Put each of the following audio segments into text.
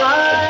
Bye.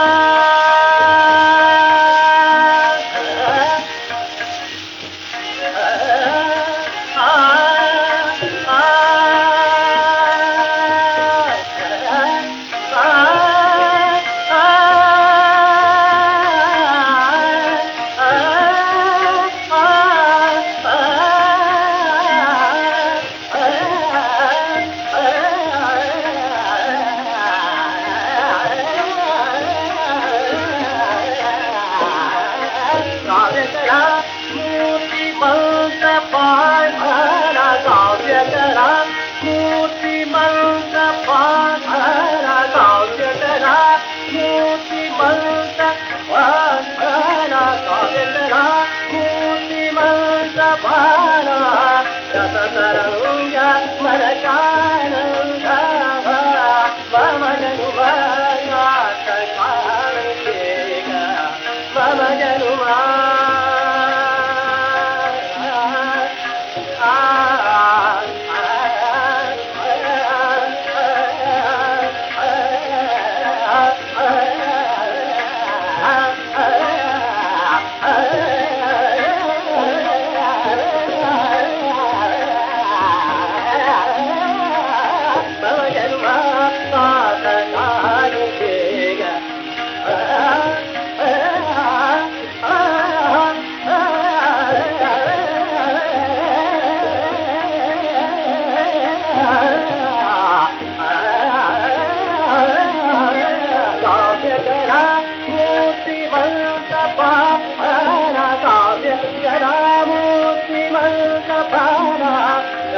బాల